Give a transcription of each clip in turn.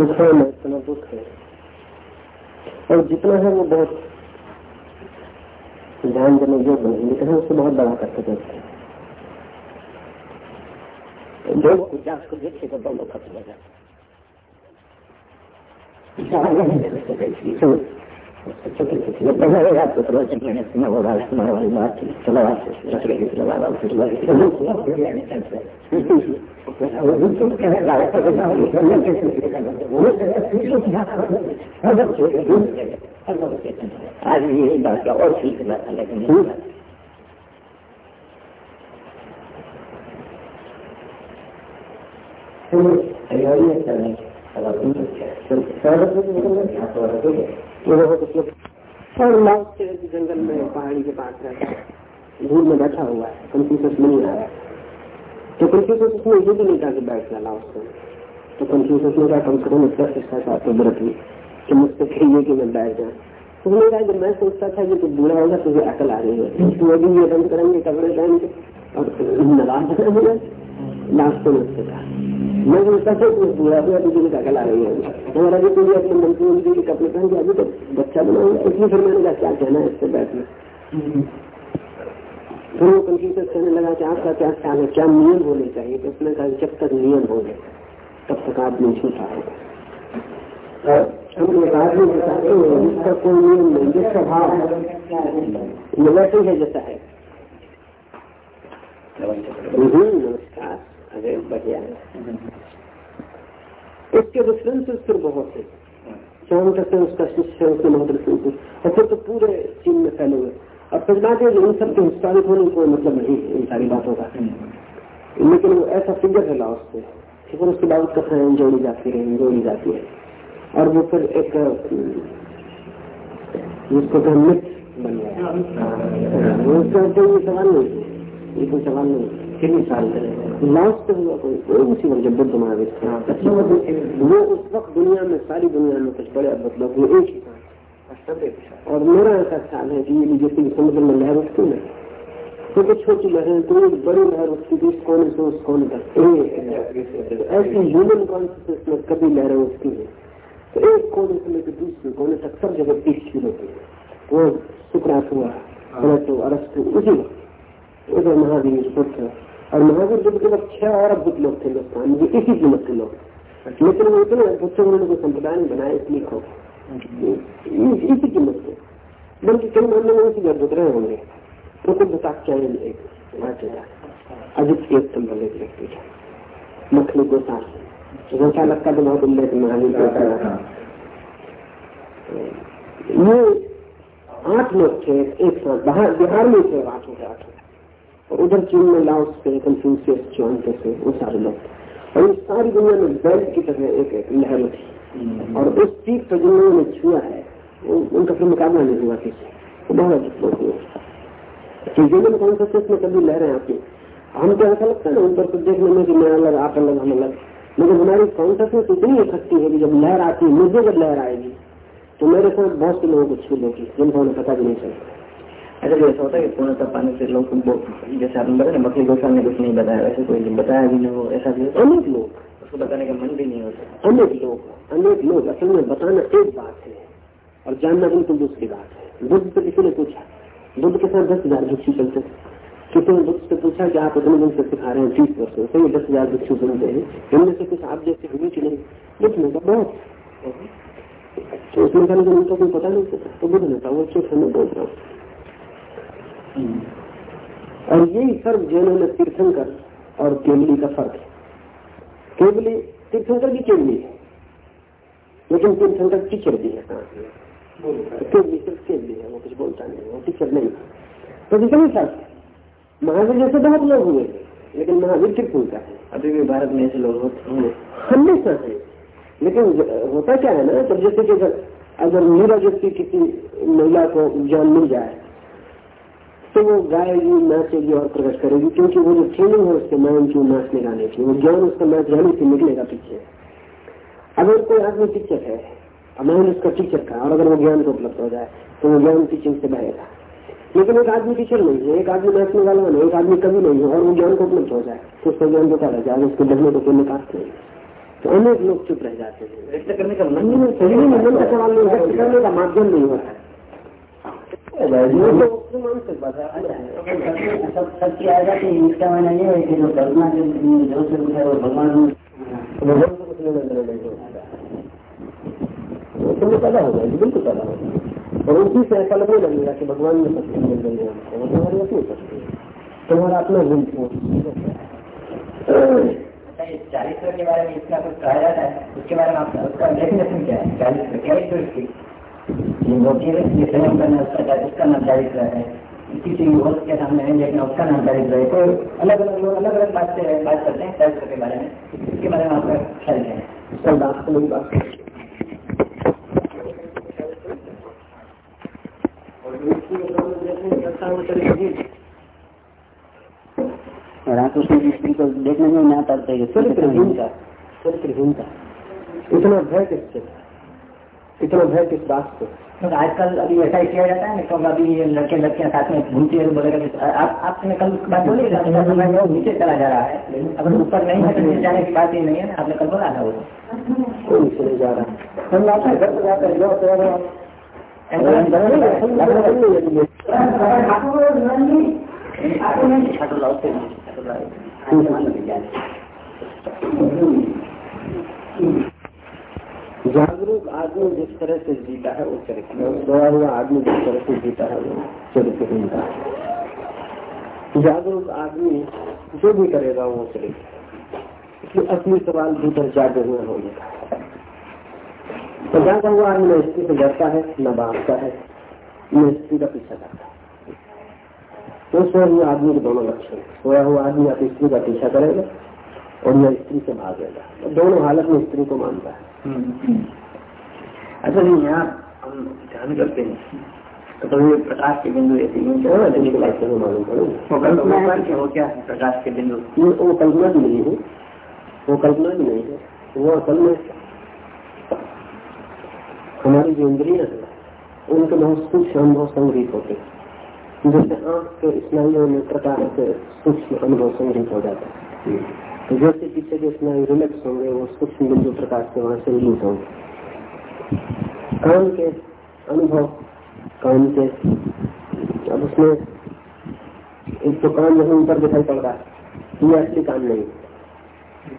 सुख है न इतना दुख है। और जितना है वो बहुत ध्यान देने योग्य नहीं लेकिन हम उसको बहुत बड़ा करते देखते हैं। जो उजास को देखे तो दोनों खत्म हो। जाते ये बात का और ठीक बात जंगल में पहाड़ी के पास रहता है धूल में बैठा हुआ है कंफ्यूज नहीं आया तो कंफ्यूज उसने ये भी नहीं कहा कि बैठ लाउड से तो कंफ्यूज ने कहा कम से कम इतना शिक्षा चाहते व्रत में कि मुझसे कहिए कि मैं बैठ तो उसने कहा जब मैं सोचता था कि तू बूढ़ा होगा तुझे अकल आ रही है। तो अभी ये बंद करेंगे कपड़े पहन के और नवाज़ में उससे कहा मैं सोचता था कि बुरा हुआ तो मुझे अकल आ रही है हमारा भी पूरी अपने मंत्री मंत्री के कपड़े पहन के अभी तो बच्चा बनाऊँगा इसलिए फिर मैंने कहा क्या कहना है इससे बैठने फिर वो कंफ्यूज कहने लगा कि आपका क्या ख्याल है क्या नियम होने चाहिए तो उसने कहा जब तक नियम होंगे तब तक आदमी झूठा होगा हम एक आदमी बताते हैं जिसका कोई नियम नहीं जिसका भाव ये वैसे है जैसा है नमस्कार अरे बढ़िया। उसके रेफरेंसेस फिर बहुत है करते हैं उसका शिष्य उसके रेफरेंसेस और फिर तो पूरे चीन में फैले हुए। और सच बात है इन सब के हिस्टोरिक होने कोई मतलब नहीं है इन सारी बातों का। लेकिन वो ऐसा फिगर है लाओस से फिर उसके बाद कथाएँ जोड़ी जाती रही जोड़ी जाती है। और वो फिर एक जिसको कहा मिथ बन गया। उसका कोई सवाल नहीं ये कोई सवाल नहीं कितनी साल लास्ट पे हुआ कोई कोई मुसीबत जब बुद्ध महावीर थे। वो उस वक्त दुनिया में, सारी दुनिया में कुछ बड़े अद्भुत लोग वो एक ही और मेरा ऐसा ख्याल है कि ये जैसे समुद्र में लहर उठती है तो कुछ छोटी लहरें तो एक बड़ी लहर उठती थी, इस कोने से उस कोने तक। ऐसी ह्यूमन कॉन्सियसनेस में कभी लहरें उठती है तो एक कोने से लेकर दूसरे कोने तक सब जगह पीस फील होती है। वो सुकरात हुआ प्लेटो अरस्तु, उसी वक्त। उधर महावीर बुद्ध और महावीर बुद्ध के वक्त छह और अद्भुत लोग थे हिंदुस्तान में इसी कीमत के लोग। लेकिन वो इतने अद्भुत से उन्होंने संप्रदाय नहीं बनाया इसलिए खो इसी कीमत के। बल्कि कई मामले में उसी अद्भुत रहे होंगे। तो कुछ बताचार्य एक अजित एक स्तंभ एक व्यक्ति था। मखनी गोसाल। गोसा लगता तो बहुत उल्लेख महावीर गोसा ये आठ लोग थे एक साथ। बिहार में थे आठों के आठों। उधर चीन में लाओस से कंफ्यूशियस चौंते से वो सारे लोग। और इस सारी दुनिया में बैल की तरह एक एक लहर थी और उस चीज़ पर जिन्होंने छुआ है उनका फिर मुकाबला नहीं हुआ किसी। बहुत अधिक लोग हुए। ह्यूमन कॉन्सियसनेस में कभी लहरें आती। हम तो ऐसा लगता है ना उन पर कुछ देखने में कि मैं अलग आप अलग हम अलग। लेकिन हमारी कॉन्सियसनेस इतनी इकट्ठी है कि जब लहर आती है मुझे जब लहर आएगी तो मेरे साथ बहुत से लोगों को छू लेगी जिनको उन्हें पता भी नहीं चलता। ऐसा भी ऐसा होता है कि पूर्णतः पाने से लोग जैसे आपने बताया ना मकली गोसाल ने कुछ नहीं बताया वैसे कोई बताया भी नहीं हो ऐसा भी होता अनेक लोग। उसको बताने का मन भी नहीं होता। अनेक लोग अनेक लोग असल में बताना एक बात है और जानना बिल्कुल दूसरी बात है। बुद्ध से किसी ने पूछा? बुद्ध के साथ दस हज़ार भिक्षु चलते किसी ने बुद्ध से पूछा कि आप इतने दिन से सिखा रहे हैं तीस वर्षों से? दस हज़ार भिक्षु सुनते हैं। इनमें से कुछ आप जैसे हुई कि नहीं बुद्ध ने कहा बहुत। तो उसने कहा उनको कोई पता नहीं चलता तो बुद्ध ने कहा वो चुप हमें बोल रहा हूँ। और यही सर्व जैनों में तीर्थंकर और केवली का फ़र्क है। केवली तीर्थंकर की केवली है लेकिन तीर्थंकर टीचर भी है। केवली सिर्फ़ केवली है वो कुछ बोलता नहीं वो टीचर नहीं तो कितने महावीर जैसे बहुत लोग हुए लेकिन महावीर तीर्थंकर है। अभी भी भारत में ऐसे लोग होंगे। हमेशा है। लेकिन होता क्या है ना तो जैसे कि अगर मेरा व्यक्ति किसी महिला को ज्ञान मिल जाए तो वो गाएगी नाचेगी और प्रकट करेगी क्योंकि वो जो ट्रेनिंग है उसके माइंड की नाचने गाने की वो ज्ञान उसका नाच गाने से निकलेगा पीछे। अगर कोई आदमी टीचर है माइंड उसका टीचर का और अगर वो ज्ञान को उपलब्ध हो जाए तो वो ज्ञान टीचिंग से बहेगा। लेकिन एक आदमी टीचर नहीं है एक आदमी नाचने वाला नहीं एक आदमी कभी नहीं है और वो ज्ञान को उपलब्ध हो जाए तो उसका ज्ञान होता रह जाए उसको बढ़ने को कोई निकास नहीं। तो अनेक लोग चुप रह जाते हैं। व्यक्त करने का मन नहीं सही नहीं मन का सवाल नहीं व्यक्त करने का माध्यम नहीं होता तो है। सब सच्ची आ इसका माना ये है कि जो कल्पना के जो स्वरूप है वो भगवान कुछ तो पैदा होगा बिल्कुल पैदा होगा और उसी से ऐसा लगने लगेगा कि भगवान में शक्ति मिल रही है तुम्हारी अपनी तुम्हारा अपना गुण चारित्र के बारे में इतना कुछ कहा जाता है उसके बारे में आपका उसका डेफिनेशन क्या है चारित्र क्या है उसकी वो केवल संयम करना उसका उसका नाम चारित्र है। किसी युवक के सामने है लेकिन उसका नाम चारित्र है। तो अलग अलग लोग अलग अलग बात से बात करते हैं चारित्र के बारे में। इसके बारे में आपका ख्याल क्या है? सब बात बात रामकृष्ण दृष्टि को देखने में ना चरित्रहीनता चरित्रहीनता इतना भय किससे इतना भय किस बात से तो आजकल अभी ऐसा ही किया जाता है ना क्योंकि अभी लड़के लड़कियाँ साथ में घूमती है तो बोलेगा आप आपने कल बात बोली नीचे चला जा रहा है अगर ऊपर नहीं है तो नीचे जाने की बात ही नहीं है ना आपने कल बोला था वो। कोई नीचे नहीं जा रहा। हम आपके घर पे जाकर जो तो जागरूक आदमी जिस तरह से जीता है वो चरित्र सोया हुआ आदमी जिस तरह से जीता है वो चरित्रहीनता है। जागरूक आदमी जो भी करेगा वो चरित्र इसलिए असली सवाल भीतर जागे हुए होने का। तो जागा हुआ आदमी न स्त्री से डरता है न भागता है न स्त्री का पीछा करता है। तो सोया हुआ आदमी के दोनों लक्षण सोया हुआ आदमी या स्त्री का पीछा करेगा और यह स्त्री से भागेगा। दोनों हालत में स्त्री को मानता है। अच्छा जी यहाँ हम ध्यान करते हैं। तो कभी प्रकाश के बिंदु ऐसे को वो क्या है प्रकाश के बिंदु। वो कल्पना भी नहीं है। वो कल्पना भी नहीं है। वो असल में हमारी जो इंद्रिया है उनके बहुत सूक्ष्म अनुभव संग्रहित होते हैं। जैसे आँख के स्नायुओं में प्रकाश से सूक्ष्म अनुभव संग्रहित हो जाता है। तो जैसे पीछे के स्नायु रिलैक्स होंगे वो सूक्ष्म बिंदु प्रकाश के वहाँ से रिलीज़ होंगे। कान के, अनुभव, काम के। अब उसमें एक तो कान जैसे ऊपर दिखाई पड़ रहा है। ये असली कान नहीं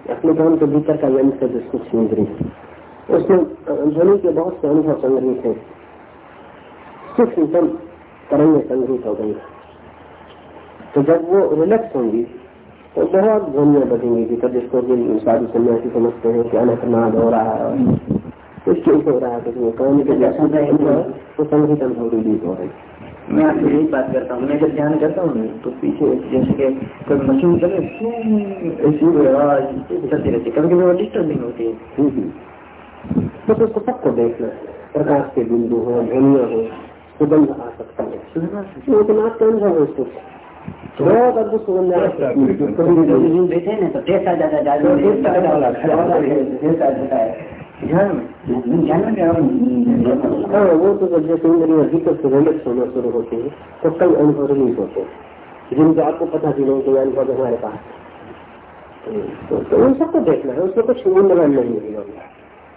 अपने कान के भीतर का यंत्र है जिसको सुंदरी उसमें ध्वनि के बहुत से अनुभव संग्रहित है। सूक्ष्मतम तरंगें संग्रहित हो गई। तो जब वो रिलैक्स होंगी तो बहुत ध्वनिया बढ़ेंगी भीतर, जिसको साधु सन्यासी समझते हैं कि अनहनाद हो रहा है। कुछ क्यों हो रहा है कुछ वो कान के तो संगीत अनुभव रिलीज़ हो रही। मैं आपसे यही बात करता हूँ मैं जब ध्यान करता हूँ तो पीछे जैसे कि कोई मशीन चले चलती रहती है। कभी कभी वो डिस्टर्बिंग होती है। तो उसको सबको देखना प्रकाश के बिंदु हो ध्वनिया हो सुगंध आ सकता है। तो का अनुभव है। उसको बहुत अद्भुत सुगंध। आ सकती है कभी तो जाता है है। ध्यान में। हाँ वो तो जब जैसे इंद्रिया भीतर से रिलैक्स होना शुरू होती है तो कई अनुभव रिलीज़ होते। हैं जिनको आपको पता भी नहीं कि अनुभव हमारे पास तो, तो उन सबको देखना है उसमें कुछ मूल्यवान नहीं है वो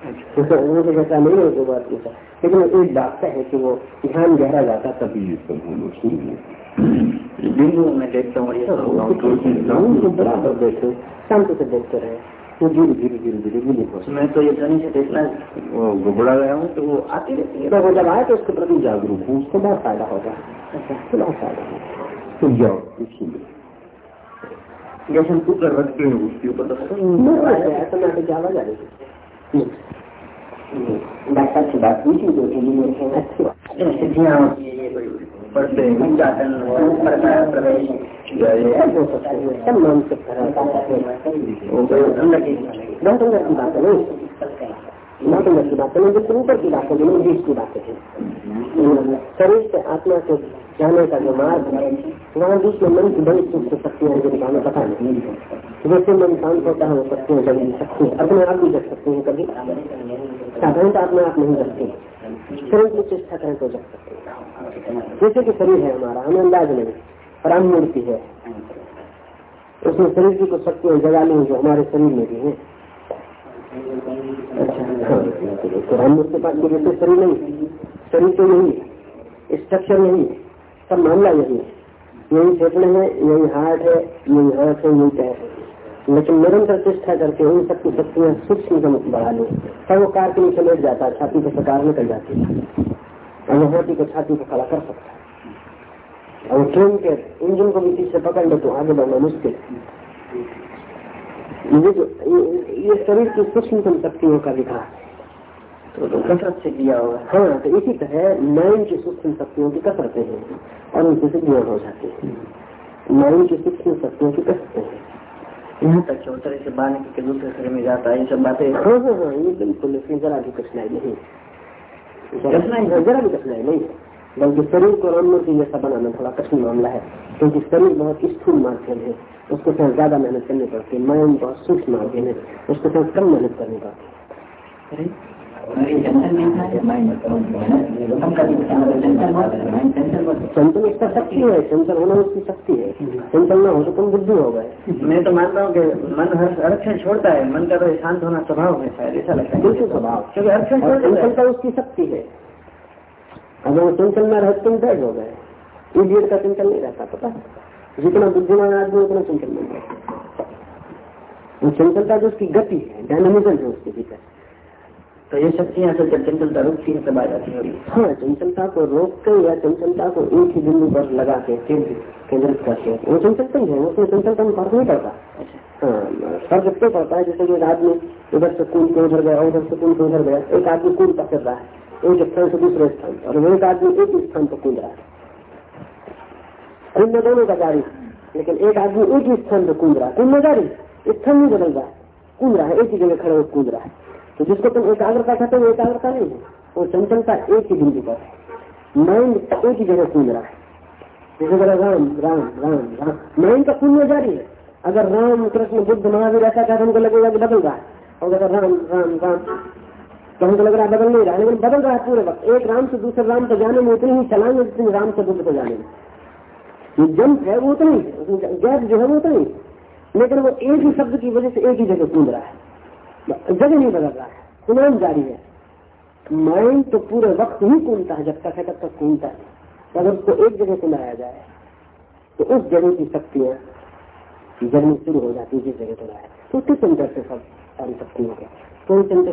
तो ऐसा नहीं है जो बात पूछा। लेकिन एक बात है कि वो ध्यान गहरा जाता तभी ये सब होना शुरू बिंदु में देखता हूँ ये बराबर देखे शांति से देखते रहे। वो धीरे धीरे धीरे धीरे मैं तो ये ध्वनि से देखना घबरा गया हूँ तो वो आती रहती है। तो वो जब आए तो उसके प्रति जागरूक हूँ उसको बहुत फ़ायदा होगा। तो बहुत फ़ायदा होगा। तो जाओ इसीलिए जैसे हम कुकर रखते हैं उसके ऊपर तो ऐसा मैं क्या आवाज़ आ रही डॉक्टर से बात दिन में। सिद्धियाँ होती है। ये पढ़ते हैं प्रवेश हो है बहुत अंदर की बात है नहीं बहुत अंदर की बात है जिससे ऊपर की बात है है शरीर से आत्मा से जाने का जो मार्ग है वहाँ बीच में मन की बड़ी सूक्ष्म शक्तियाँ हैं जिनका हमें पता नहीं जैसे मन शांत होता है वो शक्तियाँ नहीं सकती अपने आप भी जग सकती हैं कभी साधारणतः अपने आप नहीं जगती शरीर की चेष्टा करें तो जग सकते हैं। जैसे कि शरीर है हमारा, हमें अंदाज नहीं। राम मूर्ति है। उसमें शरीर की कुछ शक्तियाँ जगा ली जो हमारे शरीर में भी है। हाँ तो पास शरीर नहीं शरीर तो यही है। स्ट्रक्चर यही है। सब मामला यही है। यही फेफड़े है, यही हार्ट है, यही हाथ है, यही पैर है। लेकिन निरंतर चेष्टा करके उन सबकी शक्तियाँ सूक्ष्म बढ़ा लो। तब वो कार के नीचे लेट जाता है, छाती के प्रकार निकल जाती है। और हाथी को छाती को खड़ा कर सकता है। और ट्रेन के इंजन को भी पीछे पकड़ लो तो आगे बढ़ना मुश्किल। ये जो ये शरीर की सूक्ष्मतम शक्तियों का विकास तो, तो कसरत से किया होगा। हाँ तो इसी तरह माइंड की सूक्ष्म शक्तियों की कसरतें हैं और उनसे सिद्धियाँ हो जाती है। माइंड की सूक्ष्म शक्तियों की कसरतें हैं। यहाँ तक चौतरे से निकल के दूसरे शरीर में जाता है ये सब बातें हाँ हाँ हाँ ये बिल्कुल इसमें जरा भी कठिनाई नहीं जरा भी कठिनाई नहीं है। बल्कि शरीर को राममूर्ति जैसा बनाना थोड़ा कठिन मामला है क्योंकि शरीर बहुत स्थूल माध्यम है उसको थोड़ा ज़्यादा मेहनत करनी पड़ती है माइंड बहुत सूक्ष्म माध्यम है उसको थोड़ा कम मेहनत करनी पड़ती है। चंचल उसका शक्ति है चंचल होना उसकी शक्ति है। चंचल ना हो तो तुम बुद्धि हो गए। मैं तो मानता हूँ कि मन हर हर छोड़ता है मन का तो शांत होना स्वभाव है शायद ऐसा लगता है। स्वभाव। क्योंकि हर क्षण छोड़ देता है। उसकी शक्ति है। अगर वो चंचल में रहे तुम डेड हो गए। इडियट का चंचल नहीं रहता पता है? जितना बुद्धिमान आदमी उतना चंचल नहीं रहता वो चंचलता जो उसकी गति है डायनामिज्म है उसके भीतर तो ये शक्तियाँ असल जब चंचलता रुकती है तब आ जाती है हाँ चंचलता को रोक के या चंचलता को एक ही बिंदु पर लगा के केंद्र केंद्रित करके वो चंचलता ही है उसमें चंचलता में फ़र्क नहीं पड़ता। हाँ फ़र्क इससे पड़ता है जैसे कि एक आदमी इधर से कूद के उधर गया उधर से कूद के उधर गया एक आदमी कूद कर रहा है। एक स्थान से दूसरे स्थान और एक आदमी एक स्थान पर कूद रहा है। कूदना दोनों का जारी लेकिन एक आदमी एक ही स्थान पर कूद रहा है। कूदना जारी स्थान नहीं बदल रहा है। कूद रहा है, एक ही जगह खड़े होकर कूद रहा है। तो जिसको तुम एकाग्रता कहते हो एकाग्रता नहीं है। वो चंचलता एक ही बिंदु पर माइंड एक ही जगह कूद रहा है। जैसे बोला, राम राम राम राम। माइंड का कूदना जारी है। अगर राम, कृष्ण, बुद्ध, महावीर ऐसा कहते हमको लगेगा कि बदल रहा है। और अगर राम राम राम तो हमको लग रहा बदल नहीं रहा, लेकिन बदल रहा है पूरे वक्त। एक राम से दूसरे राम को जाने में उतनी ही चलाएँगे जितनी राम से बुद्ध को जाने में। ये जंप है वो उतनी गैप जो है वो उतनी लेकिन वो एक ही शब्द की वजह से एक ही जगह कूद रहा है। जगह नहीं बदल रहा है सुनाम जारी है। माइंड तो पूरे वक्त ही कूदता है, जब तक है तब तक कूदता है। अगर उसको एक जगह को लाया जाए तो उस जगह की शक्तियाँ जगनी शुरू हो जाती है, जिस जगह को लाया तो उसी चंद्र से सब सारी शक्तियों के कोई चंद्र